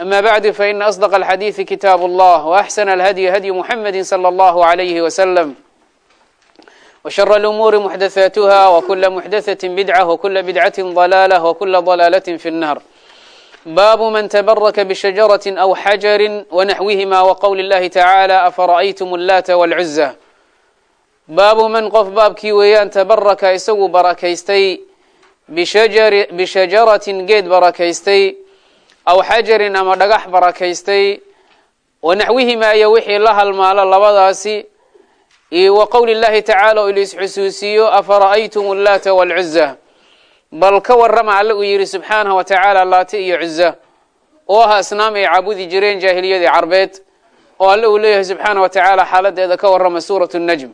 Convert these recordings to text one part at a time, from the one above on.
أما بعد فإن أصدق الحديث كتاب الله وأحسن الهدي هدي محمد صلى الله عليه وسلم وشر الأمور محدثاتها وكل محدثة بدعة وكل بدعة ضلالة وكل ضلالة في النار باب من تبرك بشجرة أو حجر ونحوهما وقول الله تعالى أفرأيتم اللات والعزة باب من qof baabkii weeyaan tabaraka isagu barakaystay bshaجaraةi geed barakaystay aw xajarin ama dhagax barakaystay wanaxwihimaa iyo wixii la halmaalo labadaasi iyo wa qowli llahi tacaala oo laisxusuusiyo afara'aytum allaata waalcuza bal ka warrama alle uu yidhi subxaanahu wa tacaala laata iyo cuza oo aha asnaam ay caabudi jireen jaahiliyadii carbeed oo alle uu leeyahay subxaana wa tacaala xaaladeeda ka warrama suuratu najm.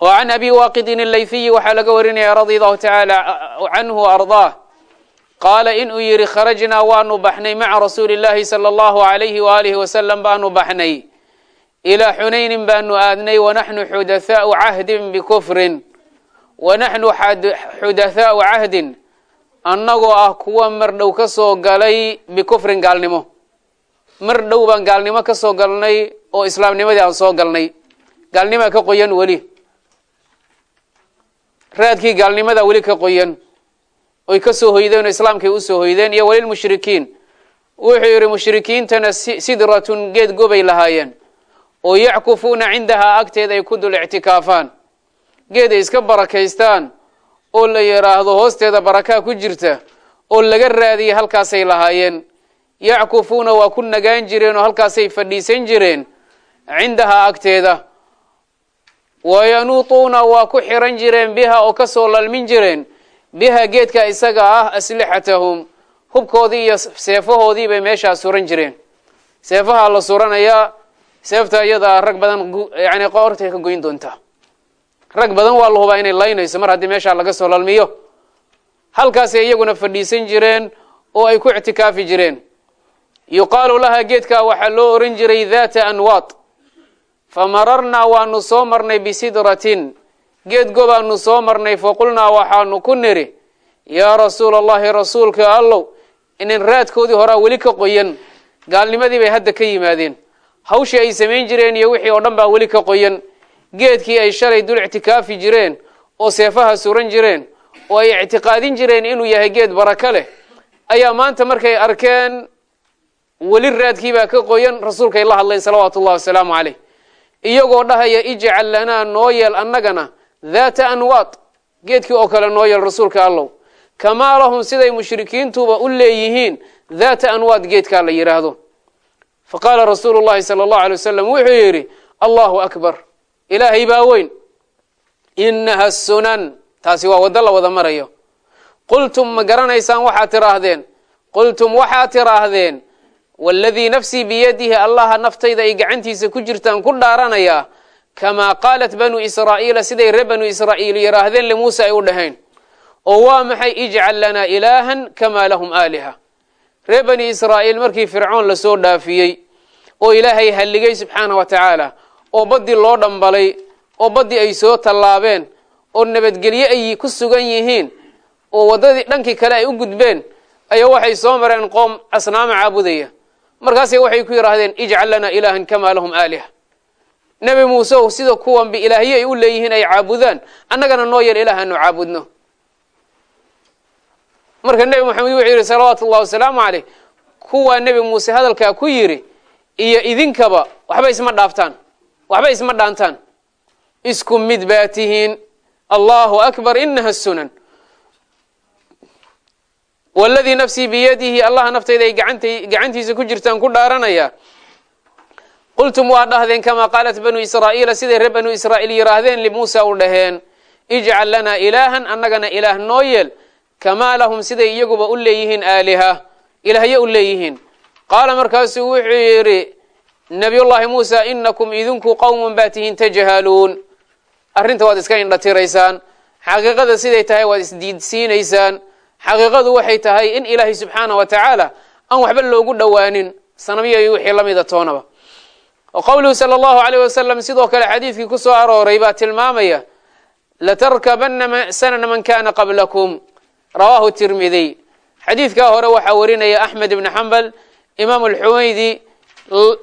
وعن can abi waaqidin allayfiyi waxaa laga warinaya radia allahu tacaala canhu ardaah qaala inuu yidhi kharajnaa waanu baxnay maca rasuuli llaahi sala allahu alayhi waaalihi wasalam baanu baxnay. Ilaa xunaynin baanu aadnay wanaxnu xudathaau cahdin bikufrin wanaxnu xudathaau cahdin. Annagoo ah kuwa mar dhow ka soo galay bikufrin gaalnimo. Mar dhow baan gaalnimo ka soo galnay oo islaamnimadii aan soo galnay. Gaalnimaa ka qoyan weli. Raadkii gaalnimadaa weli ka qoyan oy ka soo hoydeen oo islaamkay u soo hoydeen iyo walilmushrikiin wuxuu yidhi mushrikiintana sidratun geed gobay lahaayeen oo yackufuuna cindahaa agteeda ay ku dul ictikaafaan. Geed ay iska barakaystaan oo la yidhaahdo hoosteeda barakaa ku jirta oo laga raadiyay halkaasay lahaayeen. Yackufuuna waa ku nagaan jireen oo halkaasay fadhiisan jireen cindahaa agteeda. Wayanuutuuna waa ku xiran jireen biha oo ka soo lalmin jireen biha geedka isaga ah aslixatahum hubkoodii iyo seefahoodii bay meeshaa suran jireen. Seefaha la suranayaa seefta iyada rag badan yani qoortay ka goyn doontaa rag badan waa la hubaa inay laynayso mar haddii meeshaa laga soo lalmiyo. Halkaasay iyaguna fadhiisan jireen oo ay ku ictikaafi jireen. Yuqaalu laha geedkaa waxaa loo oran jiray data anwaad famararnaa waanu soo marnay bisidratin geed gobaanu soo marnay faqulnaa waxaanu ku niri yaa rasuula allahi rasuulka allow inin raadkoodii horaa weli ka qoyan gaalnimadii bay hadda ka yimaadeen. Hawshii ay samayn jireen iyo wixii oo dhan baa weli ka qoyan. Geedkii ay shalay dul ictikaafi jireen oo seefaha suran jireen oo ay ictiqaadin jireen inuu yahay geed baraka leh ayaa maanta markay arkeen weli raadkiibaa ka qoyan rasuulkay la hadleen salawaatu ullahi wasalaamu caleyh iyagoo dhahaya ijcal lanaa noo yeel annagana daata anwaad geedkii oo kale noo yeel rasuulka allow. Kamaa lahum siday mushrikiintuba u leeyihiin daata anwaad geedkaa la yidhaahdo fa qaala rasuulu llahi sala allahu alay wasalam wuxuu yidhi allahu akbar ilaahay baa weyn. Inaha sunan. Taasi waa waddo la wada marayo. Qultum ma garanaysaan waxaad tiraahdeen qultum waxaad tiraahdeen waladii nafsii biyadihi allaha naftayda ay gacantiisa ku jirtaan ku dhaaranayaa kamaa qaalat banuu israa'iila siday reer banuu israa'iil yidhaahdeen limuuse ay u dhahayn oo waa maxay ijcal lanaa ilaahan kamaa lahum aaliha reer bani israa'iil markii fircoon la soo dhaafiyey oo ilaahay halligay subxaana wa tacaala oo baddii loo dhambalay oo baddii ay soo tallaabeen oo nabadgelye ay ku sugan yihiin oo waddadii dhankii kale ay u gudbeen ayaa waxay soo mareen qoom asnaama caabudaya markaasay waxay ku yidhaahdeen ijcal lanaa ilaahan kamaa lahum aaliha nebi muuse o sida kuwanba ilaahyo ay u leeyihiin ay caabudaan. Annagana noo yeel ilaah aanu caabudno. Marka nebi moxamed wuxuu yidhi salawaatu ullahi wasalaamu caleyh kuwaa nebi muuse hadalkaa ku yidhi iyo idinkaba waxba isma dhaaftaan waxba isma dhaantaan. Isku mid baa tihiin allahu akbar inaha sunan. Waladii nafsii biyadihi allaha naftayda ay gacantiisa ku jirtaan ku dhaaranaya qultum waa dhahdeen kamaa qaalat banuu israa'iila siday reer banuu israa'iil yidhaahdeen limuusa u dhaheen ijcal lanaa ilaahan annagana ilaah noo yeel kamaa lahum siday iyaguba u leeyihiin aaliha ilaahyo u leeyihiin qaala markaasuu wuxuu yidhi nabiyullaahi muusa inakum idinku qowmun baa tihiin tajhaluun arrinta waad iska indhatiraysaan xaqiiqada siday tahay waad isdiidsiinaysaan xaqiiqadu waxay tahay in ilaahay subxaana wa tacaala aan waxba loogu dhowaanin sanamyo iyo wixii lamida toonaba oo qowluhu sala allahu aleyh wasalam sidoo kale xadiidkii ku soo arooray baa tilmaamaya latarkabana sanana man kana qablakum. Rawaahu tirmidiy xadiidkaa hore waxaa warinaya axmed ibni xambal imaam alxumaydi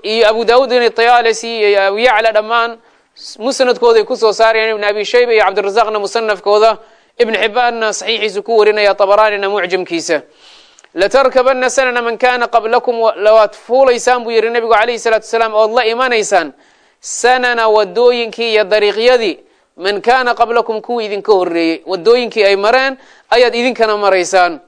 iyo abu daawud in tayaalisi iyo abu yacla dhammaan. Musnadkooday ku soo saarayaan ibn abi shayba iyo cabdirazaqna musanafkooda ibn xibaanna saxiixiisu ku warinaya tabaraanina mucjamkiisa latarkabana sanana man kana qablakum waad fuulaysaan buu yihi nabigu calayhi salaatu wasalaam ood la imanaysaan sanana wadooyinkii iyo dariiqyadii man kana qablakum kuwii idinka horeeyey wadooyinkii ay mareen ayaad idinkana maraysaan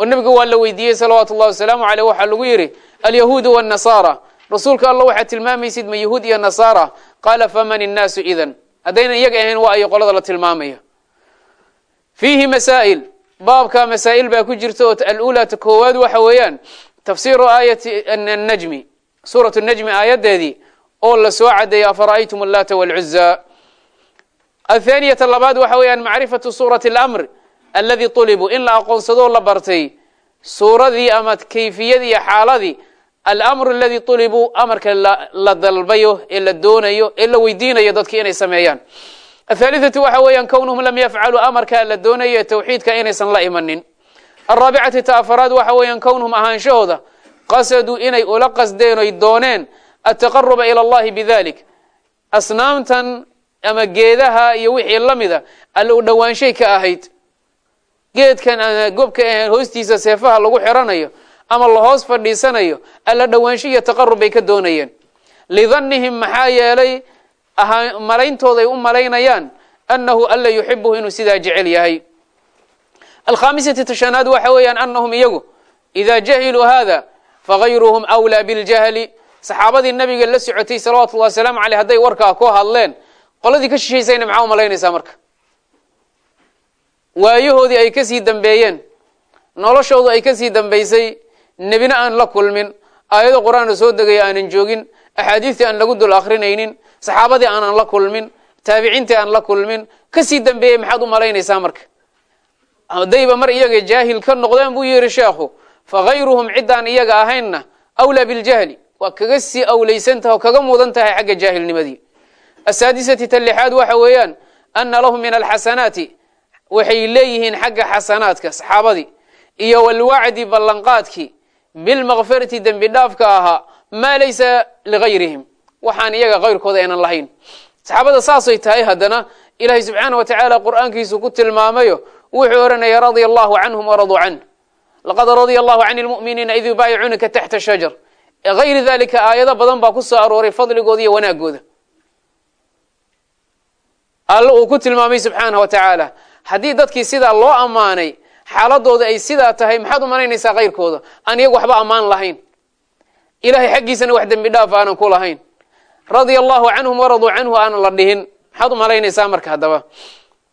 oo nabiga waa la weydiiyey salawaatu llahi wasalaamu aleyh waxaa lagu yidhi alyahuudu wاnnasaara rasuulka alla waxaad tilmaamaysid ma yahuud iyo nasaara qaala faman innaasu idan haddaynan iyaga ahayn waa ayo qolada la tilmaamaya fiihi masaa'il baabka masaa'il baa ku jirta oo alulata koowaad waxa weeyaan tafsiru aayati najmi suurat najmi aayaddeedii oo la soo cadeeyey afara'aytum allaata wاlcuza athaaniyata labaad waxa weeyaan macrifatu suurati اlamr aladi ulibuu in la aqoonsadoo la bartay suuradii ama kayfiyadii iyo xaaladii almru aladi ulibuu amarka la dalbayo ee la doonayo ee la weydiinayo dadki inay sameeyaan athaalithatu waxa weeyaan kownuhum lam yafcaluu amarkaa la doonayo ee tawxiidka inaysan la imanin alraabicati ta afaraad waxa weeyaan kownuhum ahaanshahooda qasaduu inay ula qasdeen oy dooneen ataqaruba ila allahi bidalik asnaamtan ama geedaha iyo wixii la mida alla u dhowaanshay ka ahayd geedkan gobka ahayn hoostiisa seefaha lagu xiranayo ama lahoos fadhiisanayo alla dhowaansho iyo taqarub bay ka doonayeen lidannihim maxaa yeelay malayntooday u malaynayaan annahu alla yuxibuhu inuu sidaa jecel yahay. Alkhamisati tashanaad waxa weeyaan anahum iyagu idaa jahiluu hada fagayruhum wlaa biljahli saxaabadii nabiga la socotay salawatu llahi wasalaamu aleyh hadday warkaa ku hadleen qoladii ka shishaysayna maxaa u malaynaysaa marka? Waayahoodii ay ka sii dambeeyeen noloshoodu ay ka sii dambaysay nebina aan la kulmin aayado qur'aana soo degaya aanan joogin axaadiistii aan lagu dul akrinaynin saxaabadii aanan la kulmin taabiciintii aan la kulmin ka sii dambeeyey maxaad u malaynaysaa marka? Haddayba mar iyaga jaahil ka noqdeen buu yihi sheekhu fagayruhum ciddaan iyaga ahaynna awlaa biljahli waa kaga sii awlaysantaha oo kaga mudan tahay xagga jaahilnimadii. Asaadisati ta waxa weeyaan ana lahum min alxasanaati waxay leeyihiin xagga xasanaadka saxaabadii iyo walwacdi ballanqaadkii bilmakfirati dembi dhaafka ahaa maa laysa ligayrihim waxaan iyaga kayrkooda aynan lahayn. Saxaabada saasay tahay haddana ilaahay subxaana wa tacaala qur'aankiisu ku tilmaamayo wuxuu oranaya radia allahu canhum waraduu canh laqad radia allahu can lmu'miniina id yubaayicuunaka taxta shajar. Gayri dalika aayado badan baa ku soo arooray fadligooda iyo wanaagooda. Alla uu ku tilmaamay subxaanah wa haddii dadkii sidaa loo ammaanay xaaladooda ay sidaa tahay maxaad u malaynaysaa kayrkooda aan iyagu waxba ammaan lahayn. Ilahay xaggiisana wax dembi dhaaf aanan ku lahayn radia allahu canhum waraduu canhu aanan la dhihin. Maxaad u malaynaysaa marka haddaba.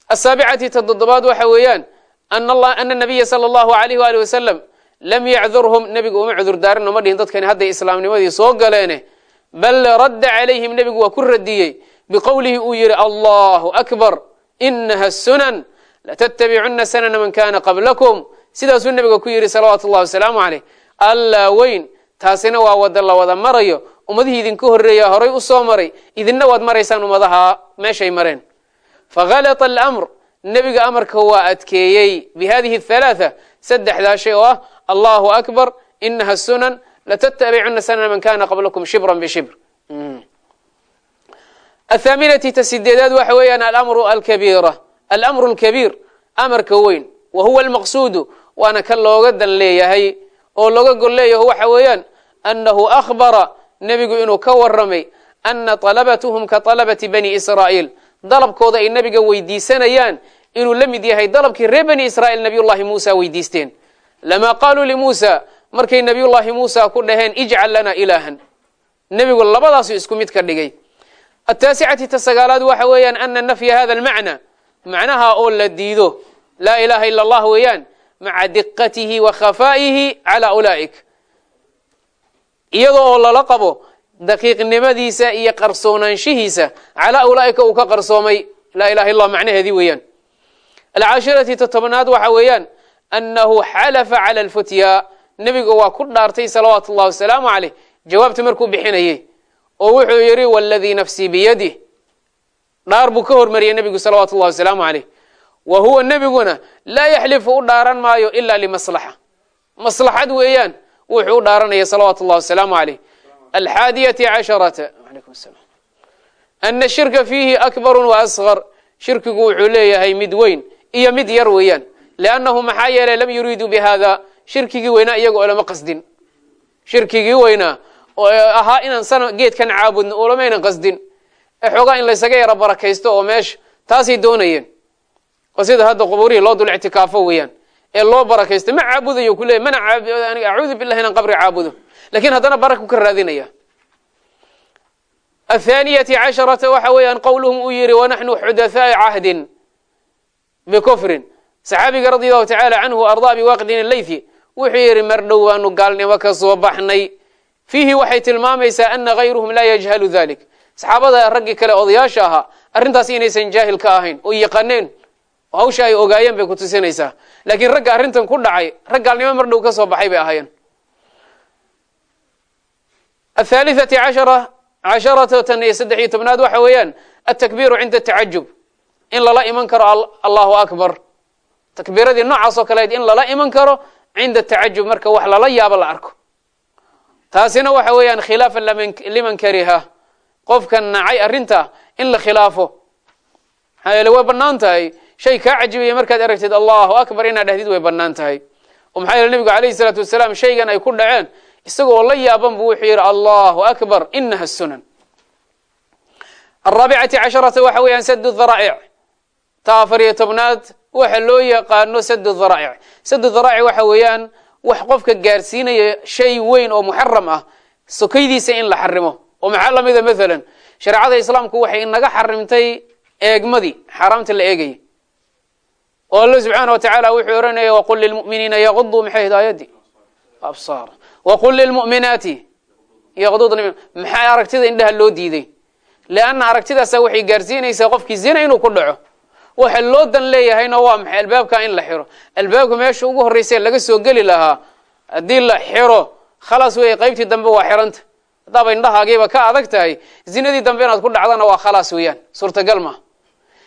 Asaabicati ta toddobaad waxa weeyaan ana nabiya sala allahu alayh waali wasalam lam yacdurhum nebigu uma cudur daarin uma dhihin dadkani hadday islaamnimadii soo galeene. Bal radda calayhim nebigu waa ku radiyey biqowlihi uu yihi allahu akbar inaha sunan latattabicuna sanana man kana qablakum. Sidaasuu nebiga ku yihi salawaatu llahi wasalaamu caleyh allaa weyn taasina waa wada la wada marayo ummadihii idinka horreeya horay u soo maray idinna waad maraysaan ummadaha meeshay mareen. Fahalata alamr nebiga amarka waa adkeeyey. Bi hadihi halaatha saddexdaa shay oo ah allahu akbar inaha sunan latattabicuna sanana man kana qablakum shibran bishibr athaaminati ta sideedaad waxa weeyaan alamru alkabiira. Alamru alkabiir amarka weyn. Wa huwa almaqsuudu waana kan looga dan leeyahay oo looga gol waxa weeyaan annahu akhbara nebigu inuu ka waramay ana طalabatuhum ka طalabati bani israa'iil. Dalabkooda ay nebiga weydiisanayaan inuu la mid yahay dalabkii reer bani israa'iil nabiyullahi muusa weydiisteen. Lamaa qaaluu limuusa markay nabiyullahi muusa ku dhaheen ijcal lana ilaahan. Nebigu labadaasu isku mid ka dhigay. Ataasicati ta sagaalaad waxa weeyaan ana nafya hada almacna macnaha oo la diido laa ilaha ila allah weeyaan maca diqatihi wa khafaa'ihi cala ulaa'ik iyadoo oo lala qabo daqiiqnimadiisa iyo qarsoonaanshihiisa calaa ulaa'ika uu ka qarsoomay laa ilaha illa macnaheedii weeyaan. Alcaashirati ta tobnaad waxa weeyaan annahu xalafa cala alfutya nebiga waa ku dhaartay salawaatu ullahi wasalaamu caleyh jawaabta markuu bixinayey oo wuxuu yidhi waladii nafsii biyadih dhaar buu ka hormariyey nebigu salawaatu ullahi wasalaamu caleyh wa huwa nebiguna laa yaxlifu u dhaaran maayo ila limaslaxa. Maslaxad weeyaan wuxuu u dhaaranaya salawaatu ullahi wasalaamu caleyh alxaadiyati casharata. Ana shirka fiihi akbaru wa asgar shirkigu wuxuu leeyahay mid weyn iyo mid yar weeyaan. Liannahu maxaa yeelay lam yuriiduu bi hada shirkigii weynaa iyaga oo lama qasdin. Shirkigii weynaa. Oo ahaa inaan sana geedkan caabudno oo lamaynan qasdin. Ee xoogaa in laysaga yaro barakaysto oo meesha taasay doonayeen. Oo sida hadda qubuurihii loo dul ictikaafo weeyaan ee loo barakaysto ma caabudayo ku leey mana acuudu billahi inaan qabri caabudo. Lakin haddana baraku ka raadinaya. Athaaniyati casharata waxa weeyaan qowluhum uu yihi wanaxnu xudathaai cahdin bikufrin saxaabiga radi allahu tacaala canhu ardaa biwaqdin alaythi wuxuu yidhi mar dhow baanu gaalnimo ka soo baxnay. Fiihi waxay tilmaamaysaa ana hayruhum laa yajhalu dalik saxaabada raggii kale odayaasha ahaa arrintaas inaysan jaahil ka ahayn oo yaqaaneen hawsha ay ogaayeen bay ku tusinaysaa. Laakiin ragga arrintan ku dhacay rag gaalnimo mar dhow ka soo baxay bay ahaayeen. Athaalithati cashara casharatatan iyo saddex iyo tobnaad waxa weeyaan altakbiiru cinda atacajub in lala iman karo allahu akbar. Takbiiradii noocaas oo kaleed in lala iman karo cinda tacajub marka wax lala yaabo la arko. Taasina waxa weeyaan khilaafan liman kariha. Qofka nacay arrinta in la khilaafo. Maxaa yeele way bannaan tahay shay kaa cajibaya markaad aragtid allahu akbar inaad dhahdid way bannaan tahay. Oo maxaa yeele nebigu alayhi salaatu wasalaam shaygan ay ku dhaceen isagoo la yaaban buu wuxuu yidhi allahu akbar inaha sunan. Araabicati casharata waxa weeyaan sadu dharaa'ic ta afar iyo tobnaad waxa loo yaqaano sadu dharaa'ic sadu dharaa'ic waxa weeyaan wax qofka gaarsiinaya shay weyn oo muxaram ah sokaydiisa in la xarimo oo maxaa lamida maalan shareecada islaamku waxay inaga xarimtay eegmadii xaaraamta la eegayay oo alla subxaana wa tacaala wuxuu oranaya waqul lilmu'miniina yaquduu maxay hidaayadii absaar. Waqul lilmu'minaati yaqdudna maxaa aragtida indhaha loo diiday? Leanna aragtidaasa waxay gaarsiinaysaa qofkii zina inuu ku dhaco. Waxa loo dan leeyahayna waa maxay? Albaabka in la xiro. Albaabka meesha ugu horreysa laga soo geli lahaa haddii la xiro khalaas wey qaybtii dambe waa xiranta. Haddaaba indhahaagiiba ka adag tahay zinadii dambe inaad ku dhacdana waa khalaas weeyaan. Suurtagal ma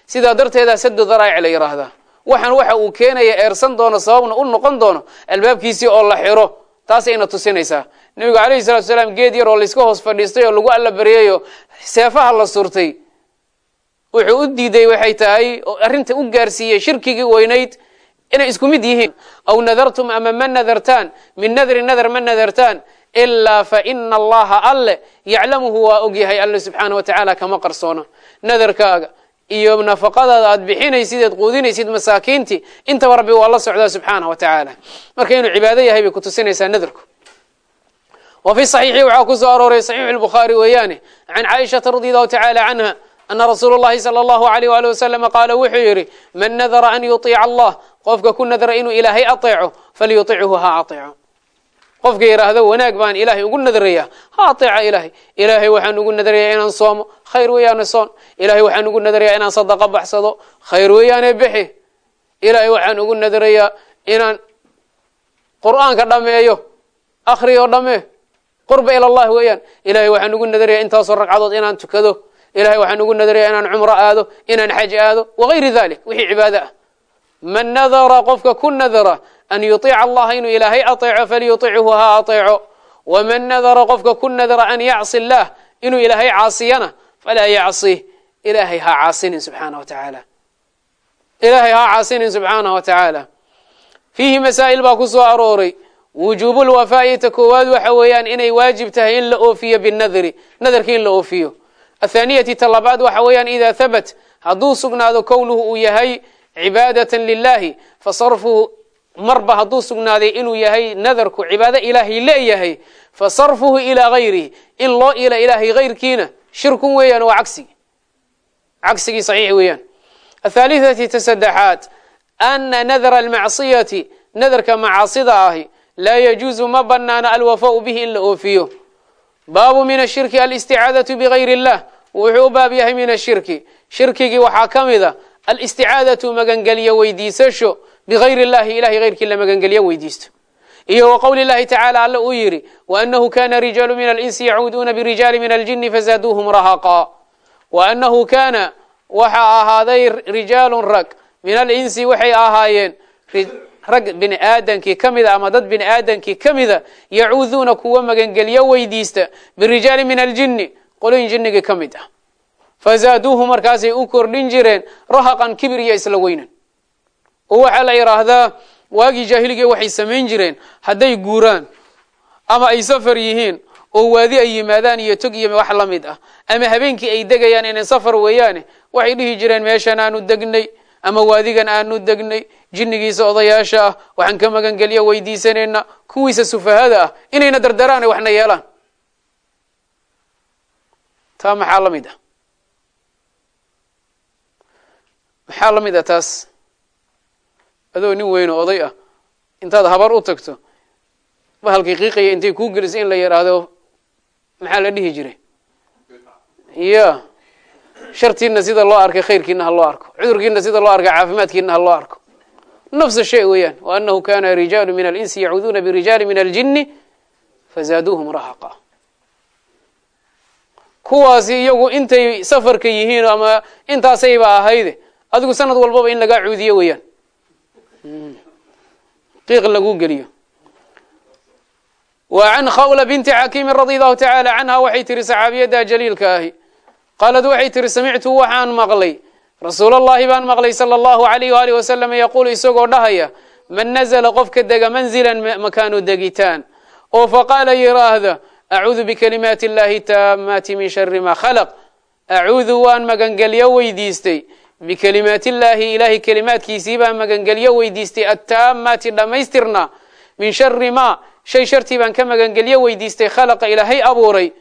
sidaa darteeda sadu daraa'ic yidhaahdaa waxaan waxa uu keenaya eersan doono sababna u noqon doono albaabkiisii oo la xiro. Taasayna tusinaysaa. Nebigu alayhi salatu salaam geed yar oo layska hoos fadhiistay oo lagu alla baryayo seefaha la surtay. Wuxuu u diiday waxay tahay oo arrinta u gaarsiiyey shirkigii weynayd inay isku mid yihiin. Aw nadartum ama ma nadartaan? Min nadri nadar ma nadartaan? Ilaa fa ina allaha alle yaclamuhu waa ogyahay alle subxaana wa tacaala kama qarsoona nadarkaaga iyo nafaqadaada aad bixinaysid eed quudinaysid masaakiintii intaba rabbi waa la socdaa subxaana wa tacaala marka inuu cibaado yahay bay kutusinaysaa nadarku wa fi saxiixi waxaa ku soo arooray saxiixu lbukhaari weeyaane can caaishata radi allahu tacaala canha ana rasuula اllahi salى allahu alayh wali wasalama qaala wuxuu yidhi man nadara an yuطiica allah qofka ku nadra inuu ilaahay aطeeco falyuطichu ha aطeeco qofka yidhaahdo wanaag baan ilaahay ugu nadrayaa ha aطeeca ilaahay. Ilaahay waxaan ugu nadrayaa inaan soomo. Khayr weeyaane soon. Ilaahay waxaan ugu nadrayaa inaan sadaqa baxsado. Khayr weeyaane bixi. Ilaahay waxaan ugu nadrayaa inaan qur'aanka dhameeyo. Akriyo dhame. Qurba ila allah weeyaan. Ilahay waxaan ugu nadrayaa intaasoo ragcadood inaan tukado. Ilahay waxaan ugu nadrayaa inaan cumro aado inaan xaj aado wagayri dalik wixii cibaado ah. Man nadara qofka ku nadara an yuiica allaha inuu ilaahay aeeco falyuichu ha aeeco wman nadara qofka ku nadara an yacsi اllah inuu ilaahay caasiyana falaa yacsi ilaahay ha caasinin subxaana wa taaala ilaahay ha caasinin subxaanah wa tacaala fiihi masaa'il baa ku soo arooray wujuubu lwafaa'i ta koowaad waxa weeyaan inay waajib tahay in la oofiyo binadri nadarki in la oofiyo athaaniyati ta labaad waxa weeyaan idaa habat hadduu sugnaado kownuhu uu yahay cibaadatan lilahi fasarfuhu marba hadduu sugnaaday inuu yahay nadarku cibaado ilaahay leeyahay fasarfuhu ilaa gayrihi in loo ila ilaahay hayrkiina shirkun weeyaan waa cagsigi cagsigii saxiix weeyaan. Athaalithati ta saddexaad ana nadra almacsiyati nadarka macaasida ahi laa yajuusu ma banaana alwafaau bihi in la oofiyo. Baabu min ashirki alisticaadatu bigayr illah wuxuu u baab yahay min ashirki shirkigii waxaa ka mida alisticaadatu magangelyo weydiisasho bigayr illahi ilahay hayrkii la magangelyo weydiisto iyo wa qowli llahi tacaala alla uu yidhi waanahu kana rijaalu min alinsi yacuuduuna birijaali min aljini fazaaduuhum rahaqa waanahu kaana waxaa ahaaday rijaalun rag min alinsi waxay ahaayeen rag bini aadankii ka mida ama dad bini aadankii ka mida yacuuduuna kuwa magangelyo weydiista birijaali min aljini qolooyin jinnigii ka mid ah fazaaduuhu markaasay u kordhin jireen rahaqan kibir iyo isla weynan oo waxaa la yidhaahdaa waagii jaahiligii waxay samayn jireen hadday guuraan ama ay safar yihiin oo waadi ay yimaadaan iyo tog iyo wax la mid ah ama habeenkii ay degayaan inay safar weeyaane waxay dhihi jireen meeshan aanu degnay ama waadigan aanu degnay jinnigiisa odayaasha ah waxaan ka magangelyo weydiisanaynaa kuwiisa sufahada ah inayna dardaraan ay waxna yeelaan. Taa maxaa la mid ah? Maxaa la mid ah taas adoo nin weyn oo oday ah intaad habar u tagto bahalkii qiiqaya intay kuu gelisay in la yidhaahdo maxaa la dhihi jiray? Ya shartiina sida loo arkay khayrkiina ha loo arko cudurkiina sida loo arkay caafimaadkiina ha loo arko. Nafsa shay weeyaan waanahu kana rijaalu min alinsi yacuuduuna birijaali min aljini fazaaduuhum rahaqa. Kuwaasi iyagu intay safarka yihiin ama intaasayba ahayde adigu sanad walbaba in lagaa cuudiyo weeyaan qiiq lagu geliyo wa can khawla binti xakiimin radi allahu tacaala canha waxay tihi saxaabiyadda jaliilka ahi qaalad waxay tihi samictu waxaan maqlay rasuul allahi baan maqlay sala allahu alayh waalih wasalam yaquulu isagoo dhahaya man nazla qofka dega manzilan makaanu degitaan oo faqaala yiraahda acuudu bikalimaati illahi taamaati min shari ma khalaq acuudu waan magangelyo weydiistay bikalimaati illaahi ilaahay kelimaadkiisii baan magangelyo weydiistay attaamaati dhammaystirna. Min shari ma shay shartii baan ka magangelyo weydiistay khalaqa ilaahay abuuray.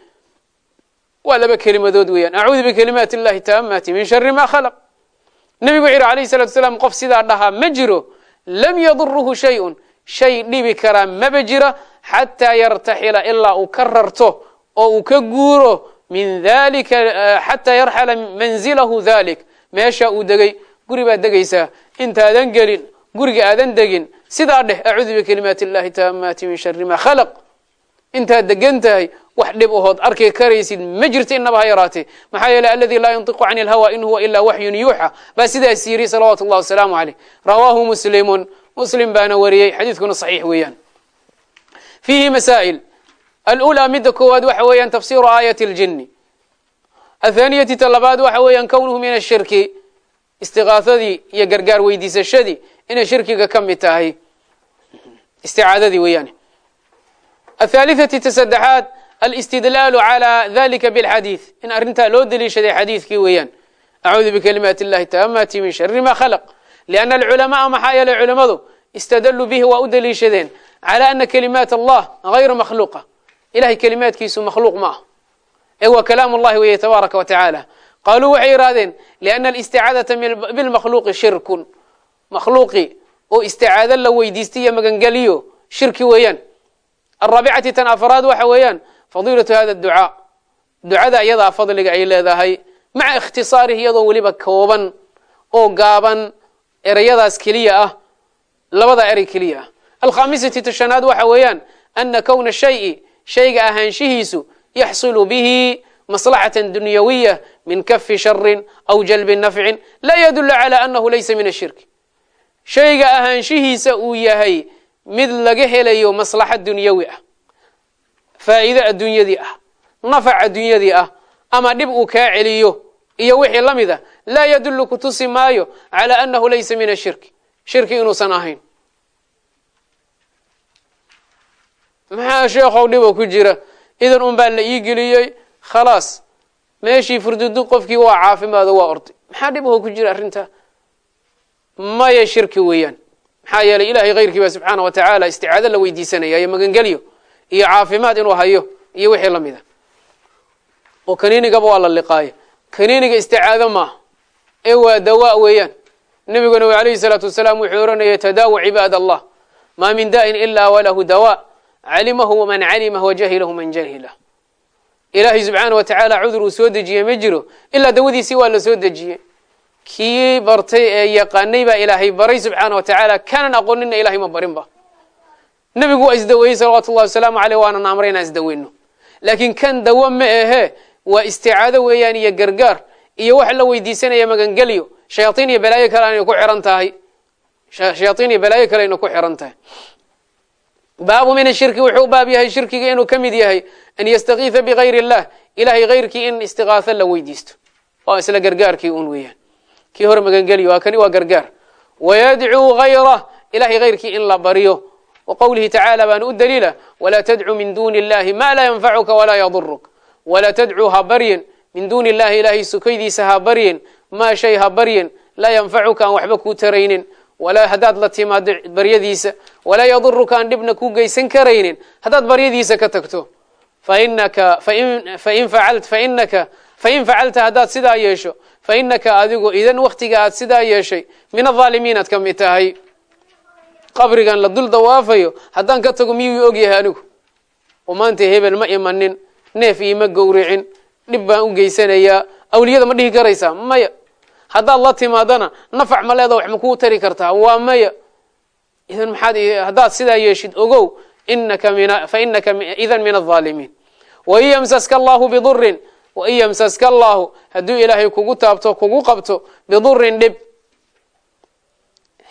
Waa laba kelimadood weeyaan. Acuudu bikalimaati illahi taamaati min shari ma khalaq. Nebigu wuxu yidhi salatu salaam qof sidaa dhahaa ma jiro lam yaduruhu shayun. Shay dhibi karaa maba jira xataa yartaxila ilaa uu ka rarto oo uu ka guuro min dalika xataa yarxala manzilahu dalik meesha uu degay guri baad degaysaa intaadan gelin guriga aadan degin sidaa dheh acuudu bikalimaati illahi taamaati min shari ma khalaq intaad degan tahay wax dhib ahood arki karaysid ma jirto inaba ha yaraatee maxaa yeele aladi laa yantiqu can ilhawa in huwa ilaa waxyun yuuxa baa sidaas yiri salawaatu اllah wasalaamu caleyh rawaahu muslimun muslim baana wariyey xadiidkuna saxiix weeyaan fiihi masaa'il alأulى midda koowaad waxa weeyaan tafsiru aayati اljini athaaniyati ta labaad waxa weeyaan kownuhu min ashirki istiqaasadii iyo gargaar weydiisashadii inay shirkiga ka mid tahay. Isticaadadii weeyaane athalithati ta saddexaad alistidlaalu calaa dalika bilxadiid in arrintaa loo deliishaday xadiidkii weeyaan. Acuudu bikalimaati اllahi taamati min shari ma khalaq. Lianna alculamaaa maxaa yeelay culimmadu istadalluu bihi waa u deliishadeen calaa ana kalimaat allah gayra makhluuqa. Ilahay kelimaadkiisu makhluuq ma ah ee waa kalaam اllahi weeye tabaaraka wa tacaala. Qaaluu waxay yidhahdeen liana alisticaadata bilmakhluuqi shirkun. Makhluuqi oo isticaado la weydiistay iyo magangeliyo shirki weeyaan. Araabicati tan afraad waxa weeyaan fadiilatu hada ducaa ducada iyadaa fadliga ay leedahay maca ikhtisaarihi iyadoo weliba kooban oo gaaban ereyadaas keliya ah labada erey keliya ah. Alkhamisati tashanaad yaxsulu bihi maslaxata dunyawiya min kafi sharin aw jalbi nafcin laa yadulu calى anahu laysa min ashirki shayga ahaanshihiisa uu yahay mid laga helayo maslaxa dunyawi ah faa'iide adduunyadii ah nafac adduunyadii ah ama dhib uu kaa celiyo iyo wixii la mid a laa yadulu kutusi maayo calى anahu laysa min ashirki shirki inuusan ahayn maxaa sheekhow ku jira idan un baa la ii geliyey khalaas. Meeshii furdudu qofkii waa caafimaado waa orday maxaa dhibaho ku jira arrintaa maya shirki weeyaan. Maxaa yeelay ilahay hayrkii baa subxaana wa tacaala isticaado la weydiisanaya iyo magangelyo iyo caafimaad inuu hayo iyo wixii la mida. Oo kaniinigaba waa la liqaaya. Kaniiniga isticaado maaha. Ee waa dawaa weeyaan. Nebiguna alayhi salaatu wasalaam wuxuu oranayay tadaawa cibaad allah maa min daa'in ila walahu dawa calimahu man calimah wajahilahu man jahilah. Ilaahay subxaana wa tacaala cudur uu soo dejiyey ma jiro ilaa dawadiisii waa la soo dejiyey kii bartay ee yaqaanay baa ilaahay baray subxaana wa tacaala kanan aqoonina ilahay ma barin ba. Nebigu waa isdaweeyey salawatu llahi wasalaamu aleyh waana na amray inaan isdaweyno laakiin kan dawo ma ahe waa isticaado weeyaan iyo gargaar iyo wax la weydiisanaya magangelyo. Shayaaiin iyo balaayo kale ayna ku xiran tahay. Shayaaiin iyo balaayo kale ayna ku xiran tahay baabu min ashirki wuxuu u baab yahay shirkiga inuu ka mid yahay an yastakiisa bigayr illah ilahay hayrkii in istiqaaso la weydiisto waa isla gargaarkii un weeyaan kii hore magangelyo waa kani waa gargaar wayadcuu gayrah ilahay hayrkii in la baryo wa qowlihi tacaala baana u daliila walaa tadcu min duni illahi ma laa yanfacuka walaa yaduruk walaa tadcuu ha baryen min duuni illahi ilahay sukaydiisa ha baryen maa shay ha baryen laa yanfacuka aan waxba kuu taraynin walaa haddaad la timaado baryadiisa walaa yaduruka aan dhibna ku geysan karaynin haddaad baryadiisa ka tagto fainaka fain faalt fainaka fain facalta haddaad sidaa yeesho fainaka adigu idan waktiga aad sidaa yeeshay min adaalimiin aad ka mid tahay. Qabrigan la dul dawaafayo haddaan ka tago miyuu og yahay anigu? Oo maanta hebel ma imanin neef iima gowricin dhib baan u geysanayaa awliyada ma dhihi karaysaa maya haddaad la timaadana nafac ma leeda wax ma kuu tari kartaa. Waa maya. Idan maxaad haddaad sidaa yeeshid ogow inaka min fa inaka idan min alظaalimiin wain ymsaska allahu bidurin wain ymsaska allahu hadduu ilaahay kugu taabto kugu qabto bidurin dhib.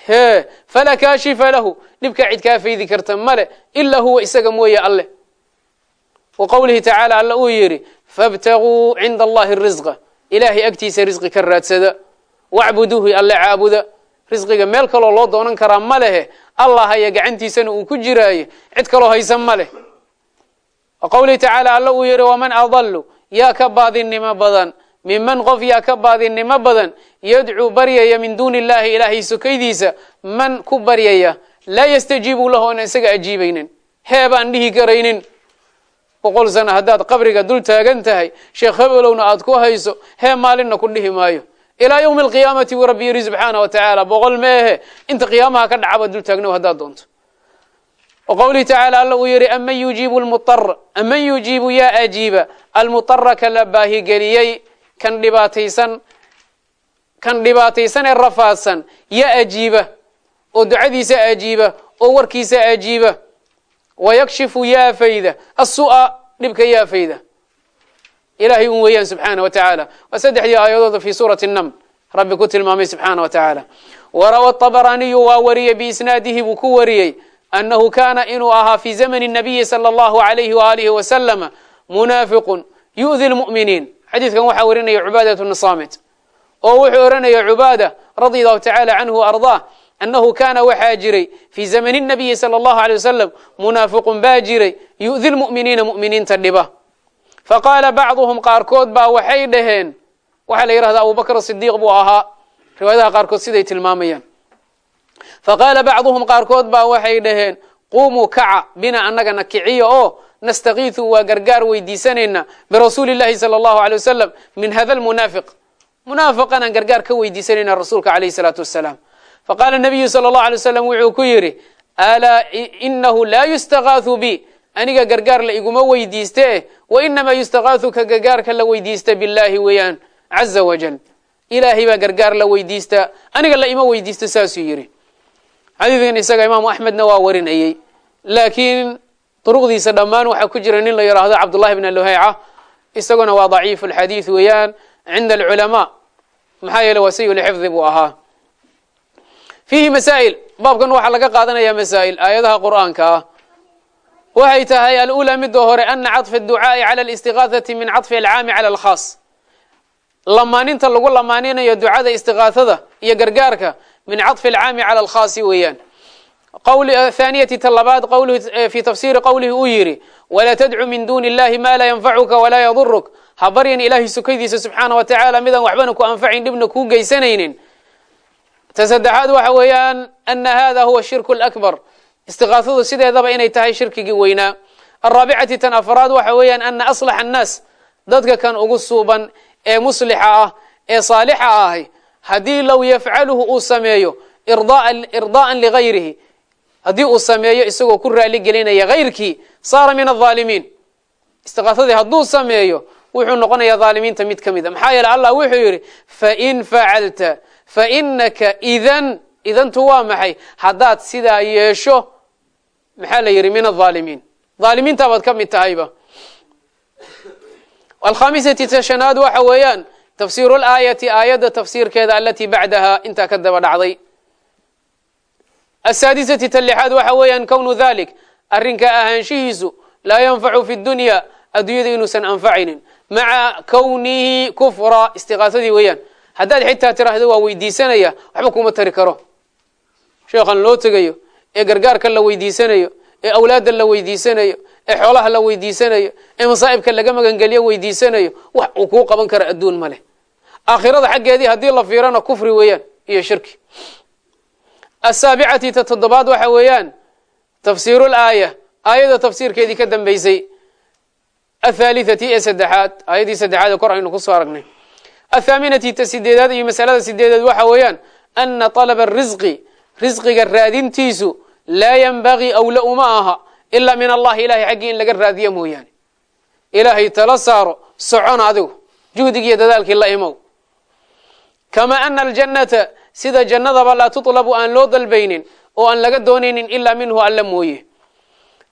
He falaa kaashifa lahu dhibkaa cid kaa faydi karta male ilaa huwa isaga mooye alleh wa qowlihi tacaala alla uu yidhi fabtaguu cinda allahi risqa ilaahay agtiisa risqi ka raadsada wacbuduuhi alle caabuda. Risqiga meel kaloo loo doonan karaa ma lehe. Allah haya gacantiisana uu ku jiraayo cid kaloo haysan ma leh. Wa qowlihi tacaala alla uu yidhi waman adalu yaa ka baadinimo badan. Miman qof yaa ka baadinimo badan. Yadcuu baryaya min duuni illahi ilaahay sokaydiisa. Man ku baryaya? Laa yastajiibu lahu oona isaga ajiibaynin. Heebaan dhihi karaynin. Boqol sana haddaad qabriga dul taagan tahay sheekh hebelowna aad ku hayso. Hee maalinna ku dhihi maayo ilaa ywmi alqiyaamati buu rabbi yidhi subxaana wa tacaala boqol meehe. Inta qiyaamaha ka dhacaba dul taagnow haddaad doonto. Wa qowlihi tacaala alla uu yidhi aman yujiibu lmuara aman yujiibu yaa ajiiba almuara ka la baahigeliyey kan dhibaataysan kan dhibaataysan ee rafaadsan. Yaa ajiiba oo ducadiisa ajiiba oo warkiisa ajiiba. Wayakshifu yaa fayda. Asua dhibka yaa fayda ilahay un weeyaan subxaana wa tacaala. Waa saddexdii aayadooda fi suurati naml. Rabbi ku tilmaamay subxaana wa tacaala. Warawa طabaraniyu waa wariyey biisnaadihi buu ku wariyey annahu kaana inuu ahaa fi zamani nabiyi sala allahu alayhi waalihi wasalama munaafiqun yu'di lmu'miniin xadiidkan waxaa warinaya cubaadat saamit oo wuxuu oranaya cubaada radia allahu tacaala canhu ardaa annahu kaana waxaa jiray fii zamani nabiyi sala allahu alay wasalam munaafiqun baa jiray yu'di lmu'miniina mu'miniinta dhiba faqaala bacduhum qaarkood baa waxay dhaheen waxaa la yidhahdaa abubakr sidiiq buu ahaa riwaayadaha qaarkood siday tilmaamayaan. Faqaala bacduhum qaarkood baa waxay dhaheen qumuu kaca bina annagana kiciya oo nastakiisu waa gargaar weydiisanayna birasuuli llahi sala allahu alay wasalam min hada lmunaafiq munaafiqan aan gargaar ka weydiisanayna rasuulka alayhi salaatu wasalaam faqaala nabiyu sala allahu alay wasalam wuxuu ku yidhi alaa inahu laa yustakaathu bi aniga gargaar la iguma weydiiste wa inamaa yustakaathu ka gargaarka la weydiista billahi weeyaan caza wajal ilaahay baa gargaar la weydiista aniga la ima weydiisto saasuu yidhi xadiidkan isaga imaamu axmedna waa warinayey. Laakiin duruqdiisa dhammaan waxaa ku jira nin la yidhaahdo cabdullahi bn luhayca isaguna waa daciifu lxadiid weeyaan cinda alculamaa. Maxaa yeele waa sayulxifdi buu ahaa. Fiihi masaa'il baabkan waxaa laga qaadanaya masaa'il aayadaha qur'aanka ah waxay tahay alula midda hore ana caطfi اducaaءi calى اlistigaahati min caطfi alcaami calى alkhaas lamaaninta lagu lamaaninayo ducada istigaahada iyo gargaarka min caطfi alcaami calى alkhaasi weeyaan thaniyati talabaad fi tafsiri qowlihi uu yidhi walaa tadcu min duni اllahi ma laa yanfacuka walaa yaduruk ha baryan ilaahay sukaydiisa subxaana wa tacaala midaan waxbana ku anfacayn dhibna kuu geysanaynin ta saddexaad waxa weeyaan ana hada huwa shirku lakbar istiqaasadu sideedaba inay tahay shirkigii weynaa araabicati tan afraad waxa weeyaan ana aslaxa annaas dadka kan ugu suuban ee muslixa ah ee saalixa ahi haddii low yafcaluhu uu sameeyo irdaa'an ligayrihi haddii uu sameeyo isagoo ku raali gelinaya hayrkii saara min alظaalimiin istiqaasadii hadduu sameeyo wuxuu noqonayaa dhaalimiinta mid ka mid a maxaa yeele allah wuxuu yidhi fain facalta fainaka idan idantu waa maxay? Haddaad sidaa yeesho maxaa la yidhi min alظaalimiin dhaalimiintaabaad ka mid tahayba. Alkhamisati tashanaad waxa weeyaan tafsiiru laayati aayadda tafsiirkeeda alatii bacdaha intaa ka daba dhacday. Asaadisati ta lixaad waxa weeyaan kownu dalik arrinka ahaanshihiisu laa yanfacu fi dunya adduunyada inuusan anfacaynin. Maca kownihi kufra istiqaasadii weeyaan. Haddaad xitaa tiraahdo waa weydiisanaya waxba kuma tari karo. Sheekhan loo tegayo ee gargaarka la weydiisanayo ee awlaadda la weydiisanayo ee xoolaha la weydiisanayo ee masaa'ibka laga magangeliyo weydiisanayo wax uu kuu qaban kara adduun ma leh. Aakhirada xaggeedii haddii la fiirana kufri weeyaan iyo shirki. Asaabicati ta toddobaad waxa weeyaan tafsiiru laaya aayadda tafsiirkeedii ka dambeysay athaalithati ee saddexaad aayaddii saddexaad ee kor aynu ku soo aragnay. Athaaminati ta sideedaad iyo masalada sideedaad waxa weeyaan ana طalaba risqi risqiga raadintiisu laa yanbagii awla uma aha ilaa min allahi ilahay xaggii in laga raadiyo mooyaane. Ilaahay tala saaro socon adigu juhdigii iyo dadaalkii la imow. Kama ana aljannata sida jannadaba laa tutlabu aan loo dalbaynin oo aan laga doonaynin ilaa minhu alla mooye.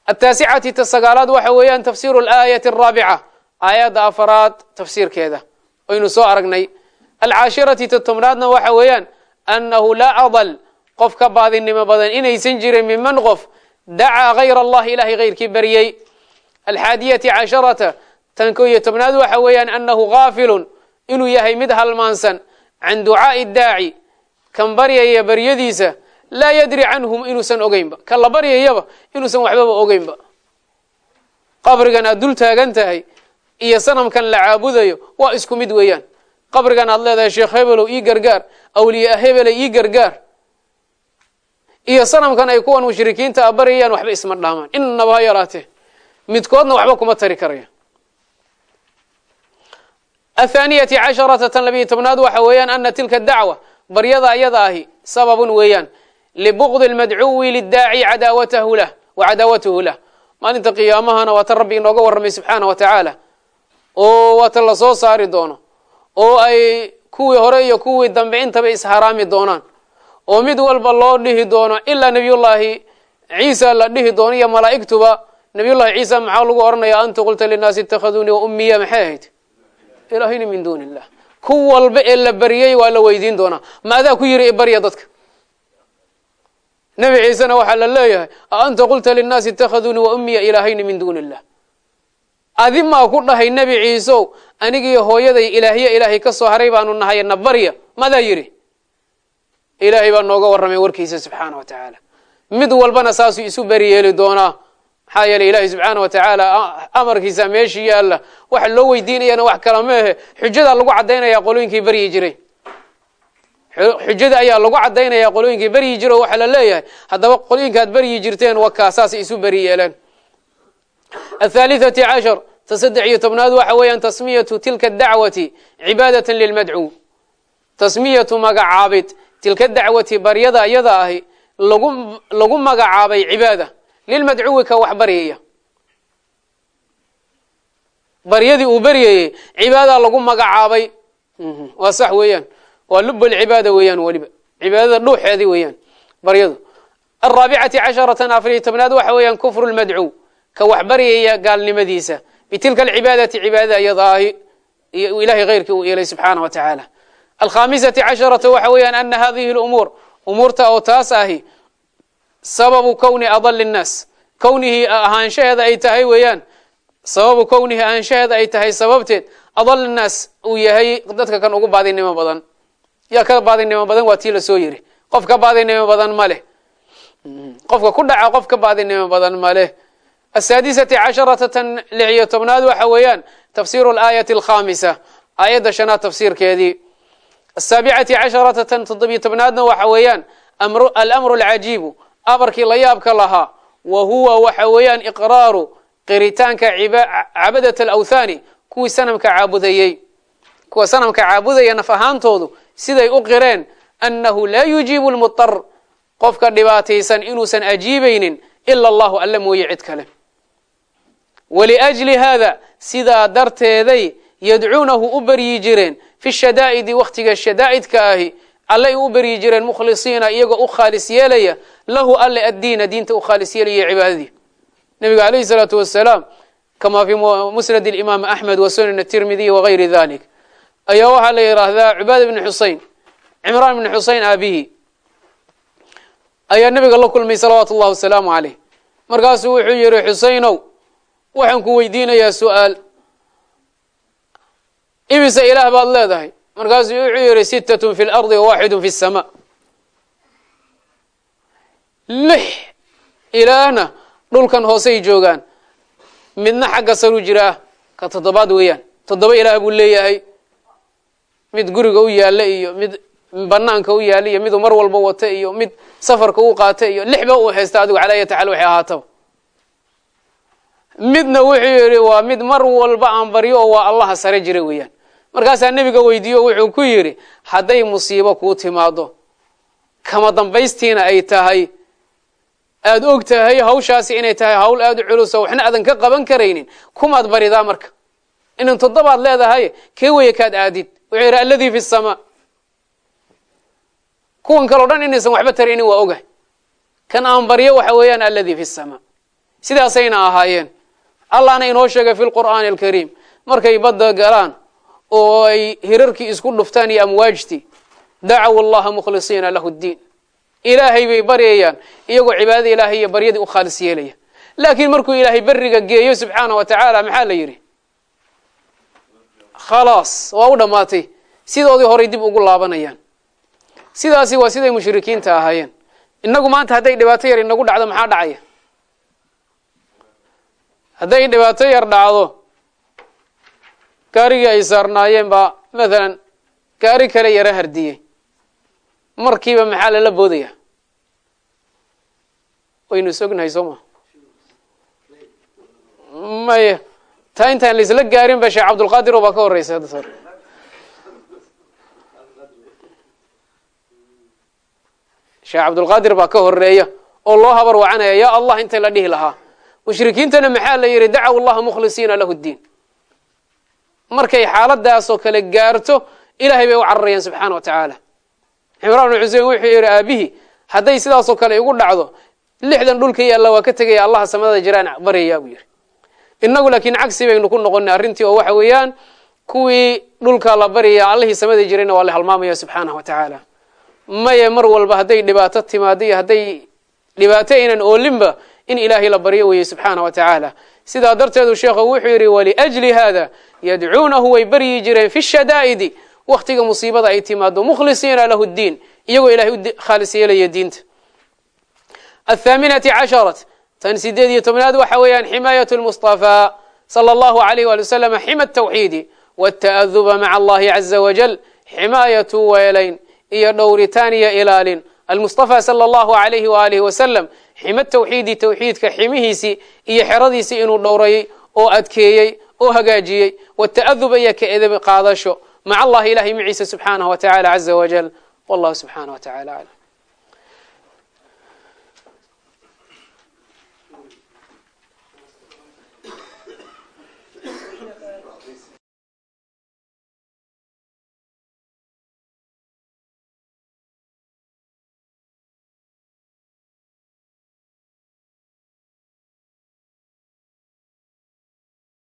Ataasicati ta sagaalaad waxa weeyaan tafsiiru alaayati araabica aayadda afaraad tafsiirkeeda. Aynu soo aragnay. Alcaashirati ta tobnaadna waxa weeyaan annahu laa adal qof ka baadinimo badan inaysan jirin miman qof dacaa hayr allahi ilahay hayrkii baryey alxaadiyati casharata tan ko iyo tobnaad waxa weeyaan annahu gaafilun inuu yahay mid halmaansan. Can ducaa'i daaci kan baryaya baryadiisa laa yadri canhum inuusan ogeynba. Kan la baryayaba inuusan waxbaba ogeynba. Qabrigan aad dul taagan tahay iyo sanamkan la caabudayo waa isku mid weeyaan. Qabrigan aad leedahay sheekh hebelow ii gargaar. Awliyaa hebeley ii gargaar iyo sanamkan ay kuwan mushrikiinta a baryayaan waxba isma dhaamaan inaba ha yaraatee. Midkoodna waxba kuma tari karaya. Athaaniyati casharata tan tobnaad waxa weeyaan ana tilka dacwa baryada ayada ahi sababun weeyaan libugdi lmadcuwi lidaaci cadaawatahu lah wa cadaawatahu lah. Maalinta qiyaamahana waa tan rabbi inooga warramay subxaana wa tacaala. Oo waa tan la soo saari doono. Oo ay kuwii hore iyo kuwii dambe intaba isharaami doonaan oo mid walba loo dhihi doono ilaa nabiyullaahi ciisa la dhihi doono iyo malaa'igtuba nabiyullahi ciisa maxaa lagu odhanaya anta qulta linnaasi itakhaduunii wa ummiya? Maxay ahayd? Ilaahayni min duuni illah ku walba ee la baryey waa la weydiin doonaa. Ma adaa ku yiri barya dadka. Nebi ciisena waxaa la leeyahay a anta qulta linnaasi itakhaduunii wa ummiya? Ilaahayni min duuni illah adi ku dhahay nebi ciisow anigiiyo hooyaday ilaahye ilaahay ka soo haray baanu nahay na barya madaa yidhi ilaahay baa nooga warramay warkiisa subxaana wa tacaala. Mid walbana saasuu isu beri yeeli doonaa. Maxaa yeeley ilaahay subxaana wa tacaala amarkiisa meeshii yaalla waxa loo weydiinayana wax kala meehe xujada lagu caddaynaya qolooyinkii baryi jiray. Xujada ayaa lagu caddaynaya qolooyinkii baryi jiro waxaa la leeyahay. Haddaba qolooyinkaad baryi jirteen wakaa saasay isu beri yeeleen athaalithati cashar ta saddex iyo tobnaad waxa weeyaan tasmiyatu tilka dacwati cibaadatan lilmadcuu tasmiyatu magacaabid tilka dacwati baryada iyada ahi lagu lagu magacaabay cibaada. Lilmadcuwi ka wax baryadii uu baryayey cibaada lagu magacaabay. Waa sax weeyaan. Waa lubulcibaada weeyaan weliba cibaadada dhuuxeedii weeyaan baryadu. Alraabicati casharatan afariyo tobnaad waxa weeyaan kufru lmadcuw ka wax gaalnimadiisa. Bitilka alcibaadati cibaadada iyada ahi ilahay hayrkii uu yeelay subxaana wa tacaala alkhamisati casharata waxa weeyaan ana hadihi lumuur umuurta oo taas ahi sababu kowni adal innaas kownihii ahaanshaheeda ay tahay weeyaan sababu kownihi ahaanshaheeda ay tahay sababteed adal innaas uu yahay dadka kan ugu baadinimo badan yaa ka baadinimo badan waa tii la soo yiri qof ka baadinimo badan ma leh qofka ku dhaca qof ka baadinimo badan ma leh asaadisati casharata tan lix iyo tobnaad waxa weeyaan tafsiru alaayati alkhamisa aayadda shanaad tafsiirkeedii asaabicati casharata tan toddobiyo tobnaadna waxa weeyaan alamru alcajiibu amarkii la yaabka lahaa wa huwa waxa weeyaan iqraaru qiritaanka cabadat alawthaani kuwii sanamka caabudayey kuwa sanamka caabudaya naf ahaantoodu siday u qireen annahu laa yujiibu lmutar qofka dhibaataysan inuusan ajiibaynin ila allahu alla mooye cid kale waliajli haada sidaa darteeday yadcuunahu u baryi jireen fi shadaa'idi wakhtiga shadaa'idka ahi allay u baryi jireen mukhlisiina iyagoo u khaalis yeelaya lahu alle addiina diinta u khaalis yeelaya cibaadadii. Nabiga alayhi salaatu wasalaam kama fi musnad imaam axmed wa sunan atirmidiy wagayri dalik ayaa waxaa la yidhaahdaa cubaada bni xusein cimraan bni xusein aabihi. Ayaa nabiga la kulmay salawaatu ullahi wasalaamu caleyh markaasuu wuxuu yihi xuseynow waxaan ku weydiinayaa su'aal imise ilaah baad leedahay. Markaasuu wuxuu yihi sittatun fi lardi wawaaxidun fi sama lix ilaahna dhulkan hoosey joogaan. Midna xagga saruu jiraa ka toddobaad weeyaan. Toddoba ilaah buu leeyahay. Mid guriga u yaalla iyo mid banaanka u yaalla iyo miduu mar walba wata iyo mid safarka u qaata iyo lixba uu haysta adigu calaa waxay ahaataba midna wuxuu yidhi waa mid mar walba aan baryo oo waa allaha sare jira weeyaan. Markaasaa nebiga weydiiyo wuxuu ku yidhi hadday musiibo kuu timaado kama dambaystiina ay tahay. Aada og tahay hawshaasi inay tahay hawl aada u culuso waxna aadan ka qaban karaynin. Kumaad baridaa marka. Inan toddobaad leedahay kee weye kaad aadid? Wuxuu yidhi alladii fi samaa kuwan kaleo dhan inaysan waxba taraynin waa ogahay. Kan aan baryo waxa weeyaan alladii fi samaa sidaasayna ahaayeen allahna inoo sheegay fi lqur'aani alkariim markay badda galaan oo ay hirarkii isku dhuftaan iyo amwaajtii dacaw allaha mukhlisiina lahu ddiin ilaahay bay baryayaan iyagoo cibaadada ilaahay iyo baryadii u khaalis yeelaya. Laakiin markuu ilaahay beriga geeyo subxaana wa tacaala maxaa la yidhi? Khalaas waa u dhammaatay. Sidoodii horay dib ugu laabanayaan. Sidaasi waa siday mushrikiinta ahaayeen. Inagu maanta hadday dhibaato yar inagu dhacdo maxaa dhacaya hadday dhibaato yar dhacdo gaarigii ay saarnaayeen baa mathalan gaari kale yara hardiyey markiiba maxaa lala boodaya? Waynu sognahay soo ma? Maya taa intaan laisla gaarin ba sheekh cabdulqaadir baa ka horeysa hadda sar sheekh cabdulqaadir baa ka horreeya oo loo habar wacanaya yaa allah inta la dhihi lahaa mushrikiintana maxaa la yidhi dacaw allaha mukhlisiina lahu ddiin. Markay xaaladaasoo kale gaarto ilahay bay u cararayaan subxaana wa tacaala cimraan bn xusein wuxuu yidhi aabihii hadday sidaasoo kale igu dhacdo lixdan dhulka yaalla waa ka tegaya allaha samada jiraan baryayaa buu yidhi. Inagu laakiin cagsi baynu ku noqonay arrintii oo waxa weeyaan kuwii dhulka la baryaya allihii samada jirayna waa la halmaamaya subxaanah wa tacaala maye mar walba hadday dhibaato timaado iyo hadday dhibaato aynan oolinba in ilaahay la baryo weeye subxaana wa tacaala sidaa darteedu sheekhu wuxuu yidhi waliajli hada yadcuunahu way baryi jireen fi shadaa'idi wakhtiga musiibada ay timaado mukhlisiina lahu ddiin iyagoo ilahay u khaalis diinta. Athaaminati casharat tan sideed iyo tobnaad waxa weeyaan ximaayat lmustafaa sala allahu alayh wali wasalam xima tawxiidi wاta'aduba maca allahi caza wajal ximaayatu weelayn iyo dhowritaan iyo ilaalin. Almustafa sala allahu alayhi waalihi wasalam xima tawxiidi tawxiidka ximihiisii iyo xeradiisii inuu dhowrayay oo adkeeyey oo hagaajiyey. Wataadub iyo ka edeb qaadasho. Maca allahi ilahay maciisa subxaanaه wa tacala caza wajal wallahu subxaanaه wa tacala aclam